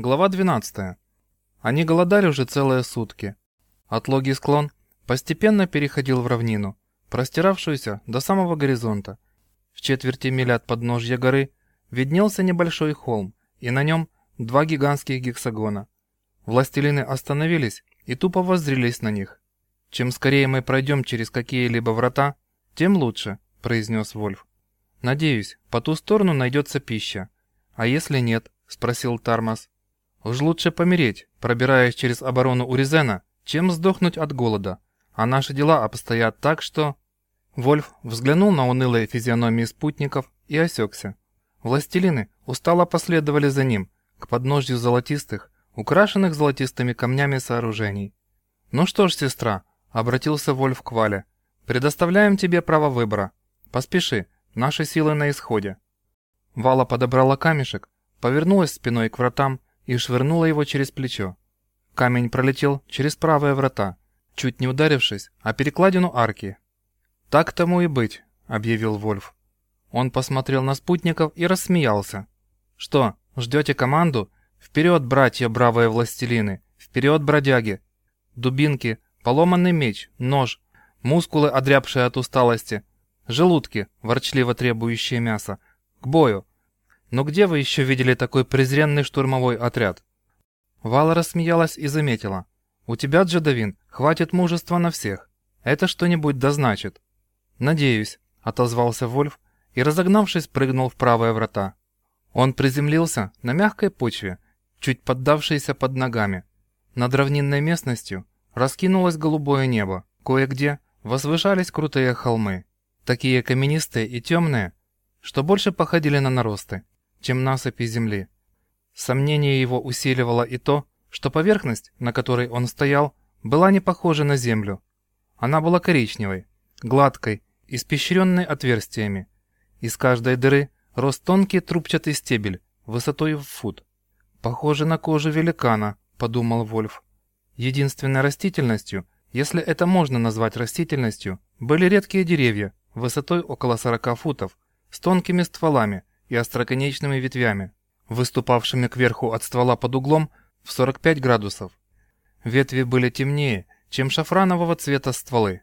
Глава 12. Они голодали уже целые сутки. Отлогий склон постепенно переходил в равнину, простиравшуюся до самого горизонта. В четверти мили от подножья горы виднелся небольшой холм, и на нем два гигантских гексагона. Властелины остановились и тупо воззрелись на них. «Чем скорее мы пройдем через какие-либо врата, тем лучше», — произнес Вольф. «Надеюсь, по ту сторону найдется пища. А если нет?» — спросил Тармас. «Уж лучше помереть, пробираясь через оборону Уризена, чем сдохнуть от голода. А наши дела обстоят так, что...» Вольф взглянул на унылые физиономии спутников и осекся. Властелины устало последовали за ним, к подножью золотистых, украшенных золотистыми камнями сооружений. «Ну что ж, сестра», — обратился Вольф к Вале, — «предоставляем тебе право выбора. Поспеши, наши силы на исходе». Вала подобрала камешек, повернулась спиной к вратам и швырнула его через плечо. Камень пролетел через правые врата, чуть не ударившись о перекладину арки. «Так тому и быть», — объявил Вольф. Он посмотрел на спутников и рассмеялся. «Что, ждете команду? Вперед, братья, бравые властелины! Вперед, бродяги! Дубинки, поломанный меч, нож, мускулы, одрябшие от усталости, желудки, ворчливо требующие мяса. К бою! Но где вы еще видели такой презренный штурмовой отряд? Вала рассмеялась и заметила. У тебя, Джедовин, хватит мужества на всех. Это что-нибудь дозначит. Надеюсь, отозвался Вольф и, разогнавшись, прыгнул в правые врата. Он приземлился на мягкой почве, чуть поддавшейся под ногами. Над равнинной местностью раскинулось голубое небо. Кое-где возвышались крутые холмы, такие каменистые и темные, что больше походили на наросты чем насыпи земли. Сомнение его усиливало и то, что поверхность, на которой он стоял, была не похожа на землю. Она была коричневой, гладкой, испещренной отверстиями. Из каждой дыры рос тонкий трубчатый стебель, высотой в фут. «Похоже на кожу великана», — подумал Вольф. Единственной растительностью, если это можно назвать растительностью, были редкие деревья, высотой около 40 футов, с тонкими стволами, и остроконечными ветвями, выступавшими кверху от ствола под углом в 45 градусов. Ветви были темнее, чем шафранового цвета стволы.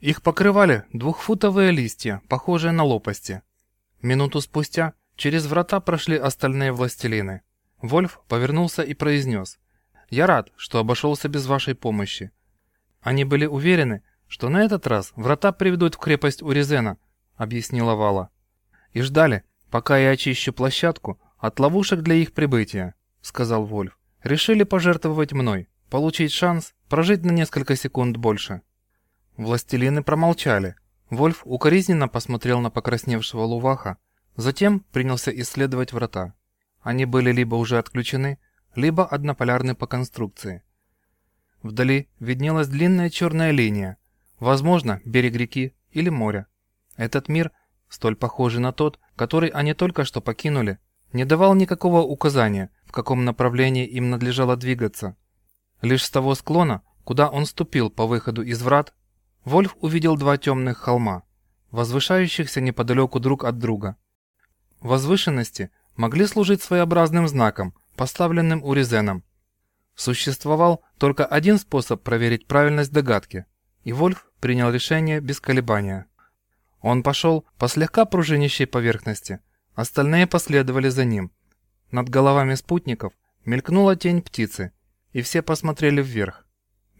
Их покрывали двухфутовые листья, похожие на лопасти. Минуту спустя через врата прошли остальные властелины. Вольф повернулся и произнес. «Я рад, что обошелся без вашей помощи». Они были уверены, что на этот раз врата приведут в крепость Уризена, объяснила Вала. И ждали, «Пока я очищу площадку от ловушек для их прибытия», — сказал Вольф. «Решили пожертвовать мной, получить шанс прожить на несколько секунд больше». Властелины промолчали. Вольф укоризненно посмотрел на покрасневшего Луваха, затем принялся исследовать врата. Они были либо уже отключены, либо однополярны по конструкции. Вдали виднелась длинная черная линия, возможно, берег реки или моря. Этот мир — столь похожий на тот, который они только что покинули, не давал никакого указания, в каком направлении им надлежало двигаться. Лишь с того склона, куда он ступил по выходу из врат, Вольф увидел два темных холма, возвышающихся неподалеку друг от друга. Возвышенности могли служить своеобразным знаком, поставленным Уризеном. Существовал только один способ проверить правильность догадки, и Вольф принял решение без колебания. Он пошел по слегка пружинящей поверхности. Остальные последовали за ним. Над головами спутников мелькнула тень птицы, и все посмотрели вверх.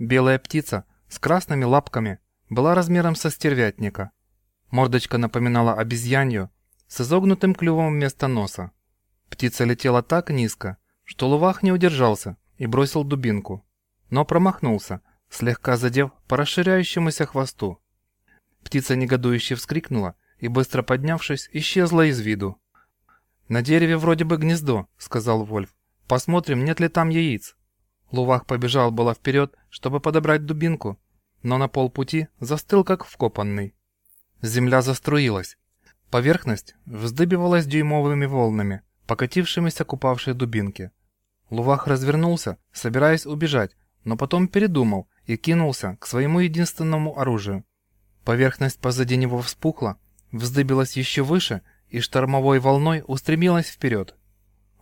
Белая птица с красными лапками была размером со стервятника. Мордочка напоминала обезьянью с изогнутым клювом вместо носа. Птица летела так низко, что Лувах не удержался и бросил дубинку, но промахнулся, слегка задев по расширяющемуся хвосту. Птица негодующе вскрикнула и, быстро поднявшись, исчезла из виду. «На дереве вроде бы гнездо», — сказал Вольф. «Посмотрим, нет ли там яиц». Лувах побежал было вперед, чтобы подобрать дубинку, но на полпути застыл, как вкопанный. Земля заструилась. Поверхность вздыбивалась дюймовыми волнами, покатившимися к упавшей дубинке. Лувах развернулся, собираясь убежать, но потом передумал и кинулся к своему единственному оружию Поверхность позади него вспухла, вздыбилась еще выше и штормовой волной устремилась вперед.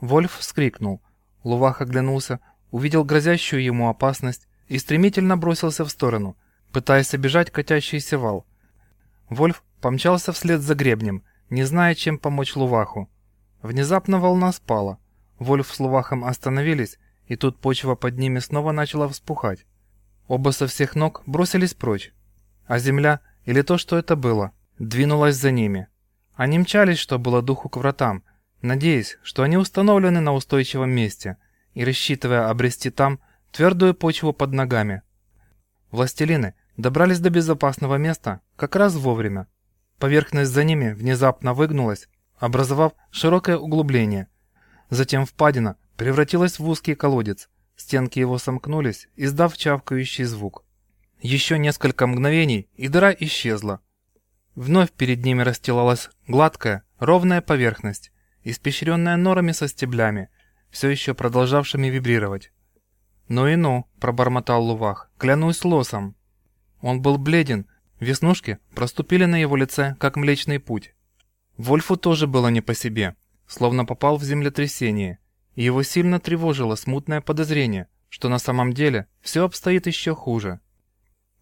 Вольф вскрикнул. Лувах оглянулся, увидел грозящую ему опасность и стремительно бросился в сторону, пытаясь обижать катящийся вал. Вольф помчался вслед за гребнем, не зная, чем помочь Луваху. Внезапно волна спала. Вольф с Лувахом остановились, и тут почва под ними снова начала вспухать. Оба со всех ног бросились прочь, а земля, или то, что это было, двинулась за ними. Они мчались, что было духу к вратам, надеясь, что они установлены на устойчивом месте, и рассчитывая обрести там твердую почву под ногами. Властелины добрались до безопасного места как раз вовремя. Поверхность за ними внезапно выгнулась, образовав широкое углубление. Затем впадина превратилась в узкий колодец, стенки его сомкнулись, издав чавкающий звук. Еще несколько мгновений, и дыра исчезла. Вновь перед ними расстилалась гладкая, ровная поверхность, испещренная норами со стеблями, все еще продолжавшими вибрировать. «Ну и ну», — пробормотал Лувах, — «клянусь лосом». Он был бледен, веснушки проступили на его лице, как Млечный Путь. Вольфу тоже было не по себе, словно попал в землетрясение, и его сильно тревожило смутное подозрение, что на самом деле все обстоит еще хуже.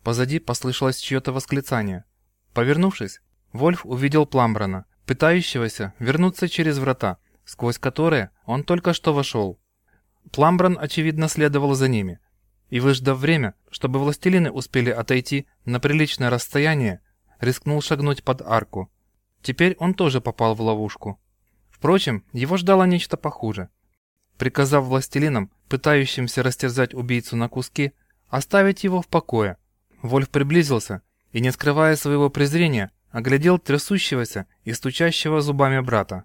Позади послышалось чье-то восклицание. Повернувшись, Вольф увидел Пламбрана, пытающегося вернуться через врата, сквозь которые он только что вошел. Пламбран, очевидно, следовал за ними. И, выждав время, чтобы властелины успели отойти на приличное расстояние, рискнул шагнуть под арку. Теперь он тоже попал в ловушку. Впрочем, его ждало нечто похуже. Приказав властелинам, пытающимся растерзать убийцу на куски, оставить его в покое, Вольф приблизился и, не скрывая своего презрения, оглядел трясущегося и стучащего зубами брата.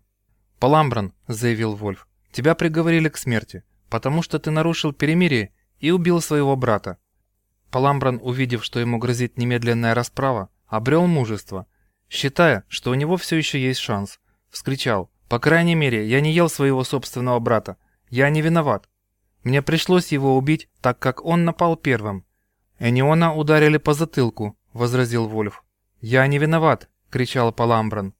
«Паламбран», — заявил Вольф, — «тебя приговорили к смерти потому что ты нарушил перемирие и убил своего брата. Паламбран, увидев, что ему грозит немедленная расправа, обрел мужество, считая, что у него все еще есть шанс. Вскричал, «По крайней мере, я не ел своего собственного брата. Я не виноват. Мне пришлось его убить, так как он напал первым». «Эниона ударили по затылку», — возразил Вольф. «Я не виноват», — кричал Паламбран.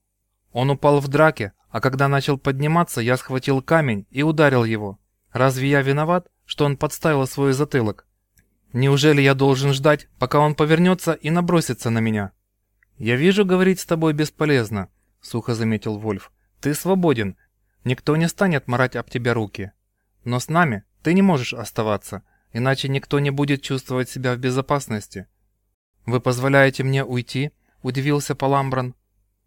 «Он упал в драке, а когда начал подниматься, я схватил камень и ударил его. Разве я виноват, что он подставил свой затылок? Неужели я должен ждать, пока он повернется и набросится на меня? Я вижу, говорить с тобой бесполезно, сухо заметил Вольф. Ты свободен. Никто не станет марать об тебя руки. Но с нами ты не можешь оставаться, иначе никто не будет чувствовать себя в безопасности. Вы позволяете мне уйти? удивился Паламбран.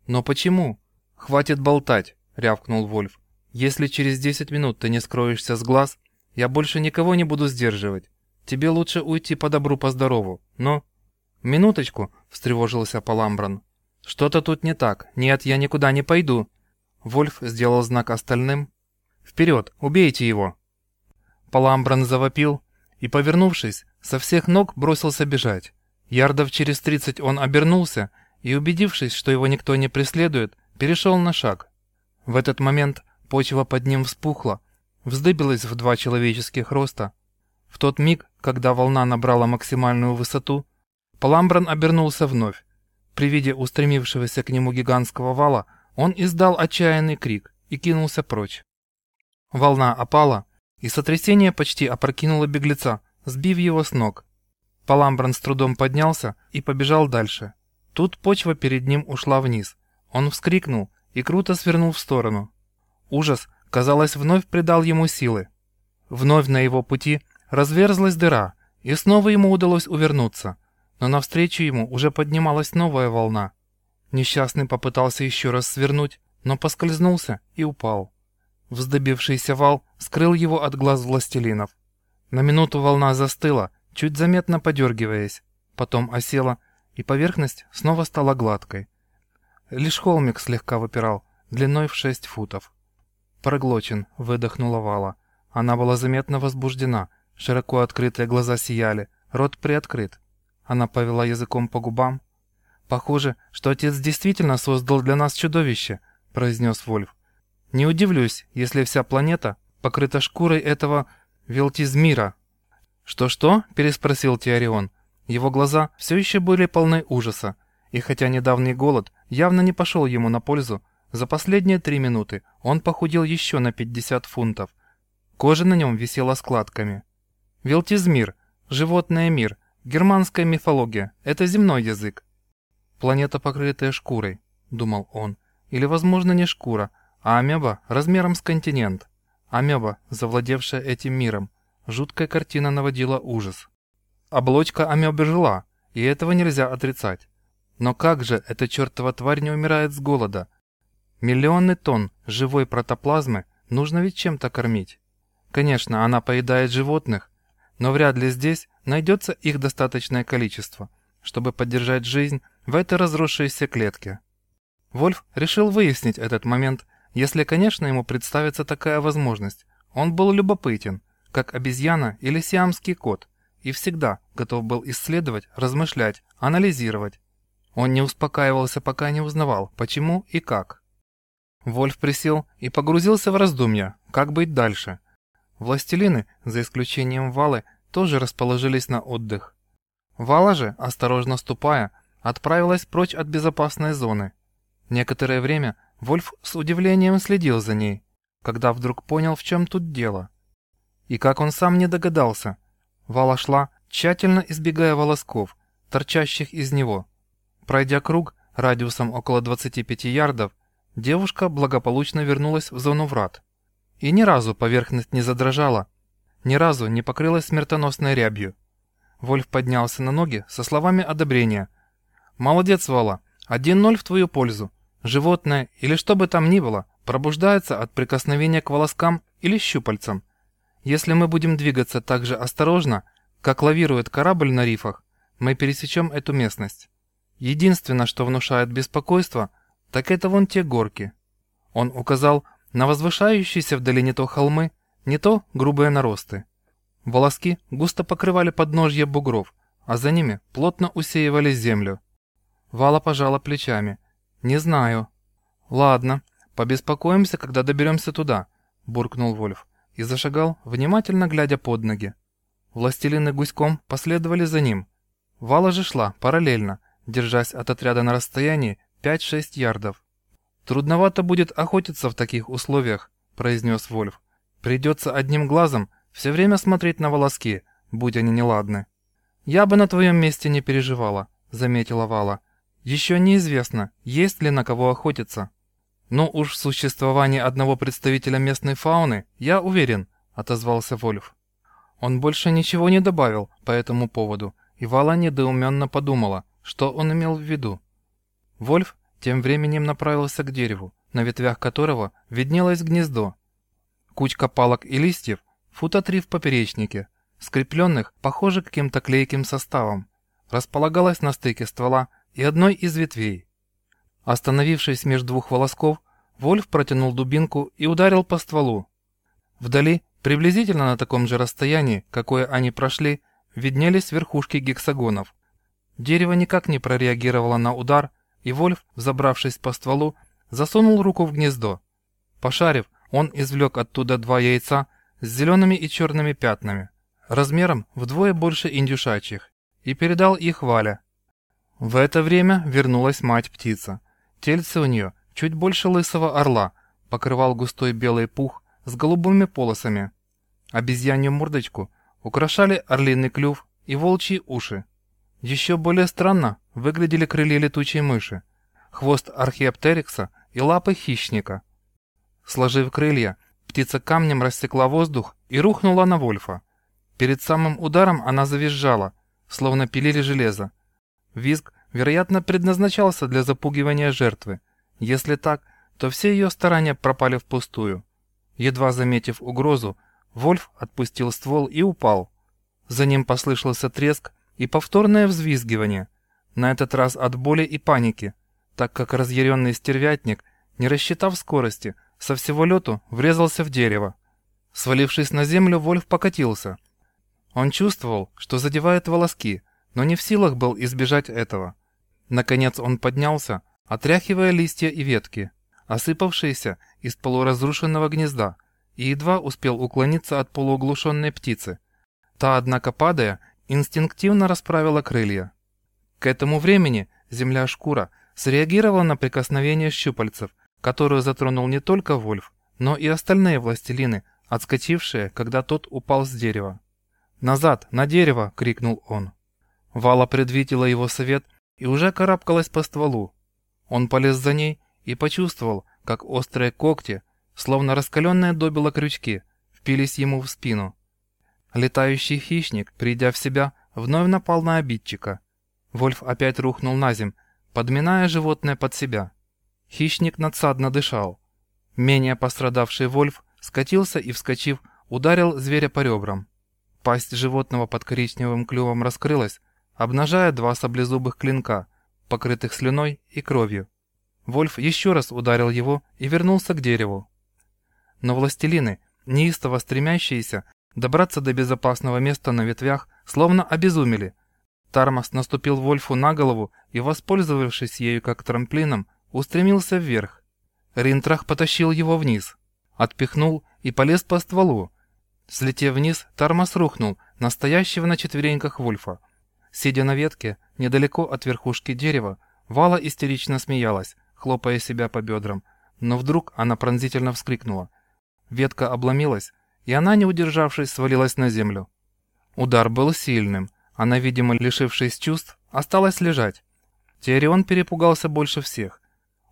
Но почему? Хватит болтать, рявкнул Вольф. Если через 10 минут ты не скроешься с глаз, я больше никого не буду сдерживать. Тебе лучше уйти по добру, по здорову. Но...» «Минуточку», — встревожился Паламбран. «Что-то тут не так. Нет, я никуда не пойду». Вольф сделал знак остальным. «Вперед, убейте его!» Паламбран завопил и, повернувшись, со всех ног бросился бежать. Ярдов через тридцать он обернулся и, убедившись, что его никто не преследует, перешел на шаг. В этот момент Почва под ним вспухла, вздыбилась в два человеческих роста. В тот миг, когда волна набрала максимальную высоту, Паламбран обернулся вновь. При виде устремившегося к нему гигантского вала он издал отчаянный крик и кинулся прочь. Волна опала, и сотрясение почти опрокинуло беглеца, сбив его с ног. Паламбран с трудом поднялся и побежал дальше. Тут почва перед ним ушла вниз. Он вскрикнул и круто свернул в сторону. Ужас, казалось, вновь придал ему силы. Вновь на его пути разверзлась дыра, и снова ему удалось увернуться, но навстречу ему уже поднималась новая волна. Несчастный попытался еще раз свернуть, но поскользнулся и упал. Вздобившийся вал скрыл его от глаз властелинов. На минуту волна застыла, чуть заметно подергиваясь, потом осела, и поверхность снова стала гладкой. Лишь холмик слегка выпирал, длиной в шесть футов. «Проглочен», — выдохнула Вала. Она была заметно возбуждена, широко открытые глаза сияли, рот приоткрыт. Она повела языком по губам. «Похоже, что отец действительно создал для нас чудовище», — произнес Вольф. «Не удивлюсь, если вся планета покрыта шкурой этого Велтизмира». «Что-что?» — переспросил Теорион. Его глаза все еще были полны ужаса, и хотя недавний голод явно не пошел ему на пользу, за последние три минуты он похудел еще на 50 фунтов. Кожа на нем висела складками. Велтизмир, животное мир, германская мифология – это земной язык. Планета, покрытая шкурой, думал он. Или, возможно, не шкура, а амеба размером с континент. Амеба, завладевшая этим миром. Жуткая картина наводила ужас. Оболочка амебы жила, и этого нельзя отрицать. Но как же эта чертова тварь не умирает с голода? Миллионы тонн живой протоплазмы нужно ведь чем-то кормить. Конечно, она поедает животных, но вряд ли здесь найдется их достаточное количество, чтобы поддержать жизнь в этой разросшейся клетке. Вольф решил выяснить этот момент, если, конечно, ему представится такая возможность. Он был любопытен, как обезьяна или сиамский кот, и всегда готов был исследовать, размышлять, анализировать. Он не успокаивался, пока не узнавал, почему и как. Вольф присел и погрузился в раздумья, как быть дальше. Властелины, за исключением Валы, тоже расположились на отдых. Вала же, осторожно ступая, отправилась прочь от безопасной зоны. Некоторое время Вольф с удивлением следил за ней, когда вдруг понял, в чем тут дело. И как он сам не догадался, Вала шла, тщательно избегая волосков, торчащих из него. Пройдя круг радиусом около 25 ярдов, девушка благополучно вернулась в зону врат. И ни разу поверхность не задрожала, ни разу не покрылась смертоносной рябью. Вольф поднялся на ноги со словами одобрения. «Молодец, Вала, 1-0 в твою пользу. Животное или что бы там ни было пробуждается от прикосновения к волоскам или щупальцам. Если мы будем двигаться так же осторожно, как лавирует корабль на рифах, мы пересечем эту местность. Единственное, что внушает беспокойство, так это вон те горки. Он указал на возвышающиеся вдали не то холмы, не то грубые наросты. Волоски густо покрывали подножье бугров, а за ними плотно усеивали землю. Вала пожала плечами. «Не знаю». «Ладно, побеспокоимся, когда доберемся туда», — буркнул Вольф и зашагал, внимательно глядя под ноги. Властелины гуськом последовали за ним. Вала же шла параллельно, держась от отряда на расстоянии 5-6 ярдов. «Трудновато будет охотиться в таких условиях», — произнес Вольф. «Придется одним глазом все время смотреть на волоски, будь они неладны». «Я бы на твоем месте не переживала», — заметила Вала. «Еще неизвестно, есть ли на кого охотиться». «Ну уж в существовании одного представителя местной фауны я уверен», — отозвался Вольф. Он больше ничего не добавил по этому поводу, и Вала недоуменно подумала, что он имел в виду. Вольф тем временем направился к дереву, на ветвях которого виднелось гнездо. Кучка палок и листьев, фута три в поперечнике, скрепленных, похоже, каким-то клейким составом, располагалась на стыке ствола и одной из ветвей. Остановившись между двух волосков, Вольф протянул дубинку и ударил по стволу. Вдали, приблизительно на таком же расстоянии, какое они прошли, виднелись верхушки гексагонов. Дерево никак не прореагировало на удар, и Вольф, забравшись по стволу, засунул руку в гнездо. Пошарив, он извлек оттуда два яйца с зелеными и черными пятнами, размером вдвое больше индюшачьих, и передал их Вале. В это время вернулась мать-птица. Тельце у нее чуть больше лысого орла, покрывал густой белый пух с голубыми полосами. Обезьянью мордочку украшали орлиный клюв и волчьи уши. Еще более странно выглядели крылья летучей мыши, хвост археоптерикса и лапы хищника. Сложив крылья, птица камнем рассекла воздух и рухнула на Вольфа. Перед самым ударом она завизжала, словно пилили железо. Визг вероятно, предназначался для запугивания жертвы. Если так, то все ее старания пропали впустую. Едва заметив угрозу, Вольф отпустил ствол и упал. За ним послышался треск и повторное взвизгивание, на этот раз от боли и паники, так как разъяренный стервятник, не рассчитав скорости, со всего лету врезался в дерево. Свалившись на землю, Вольф покатился. Он чувствовал, что задевает волоски, но не в силах был избежать этого. Наконец он поднялся, отряхивая листья и ветки, осыпавшиеся из полуразрушенного гнезда, и едва успел уклониться от полууглушенной птицы. Та, однако, падая, инстинктивно расправила крылья. К этому времени земля-шкура среагировала на прикосновение щупальцев, которую затронул не только Вольф, но и остальные властелины, отскочившие, когда тот упал с дерева. «Назад, на дерево!» — крикнул он. Вала предвидела его совет и уже карабкалась по стволу. Он полез за ней и почувствовал, как острые когти, словно раскаленные добило крючки, впились ему в спину. Летающий хищник, придя в себя, вновь напал на обидчика. Вольф опять рухнул на земь, подминая животное под себя. Хищник надсадно дышал. Менее пострадавший Вольф скатился и, вскочив, ударил зверя по ребрам. Пасть животного под коричневым клювом раскрылась, обнажая два саблезубых клинка, покрытых слюной и кровью. Вольф еще раз ударил его и вернулся к дереву. Но властелины, неистово стремящиеся добраться до безопасного места на ветвях, словно обезумели. Тармас наступил Вольфу на голову и, воспользовавшись ею как трамплином, устремился вверх. Ринтрах потащил его вниз, отпихнул и полез по стволу. Слетев вниз, Тармас рухнул, настоящего на четвереньках Вольфа. Сидя на ветке, недалеко от верхушки дерева, Вала истерично смеялась, хлопая себя по бедрам, но вдруг она пронзительно вскрикнула. Ветка обломилась, и она, не удержавшись, свалилась на землю. Удар был сильным, она, видимо, лишившись чувств, осталась лежать. Теорион перепугался больше всех.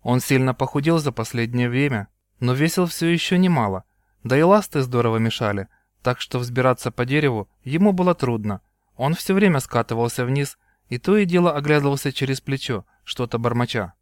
Он сильно похудел за последнее время, но весил все еще немало, да и ласты здорово мешали, так что взбираться по дереву ему было трудно. Он все время скатывался вниз и то и дело оглядывался через плечо, что-то бормоча.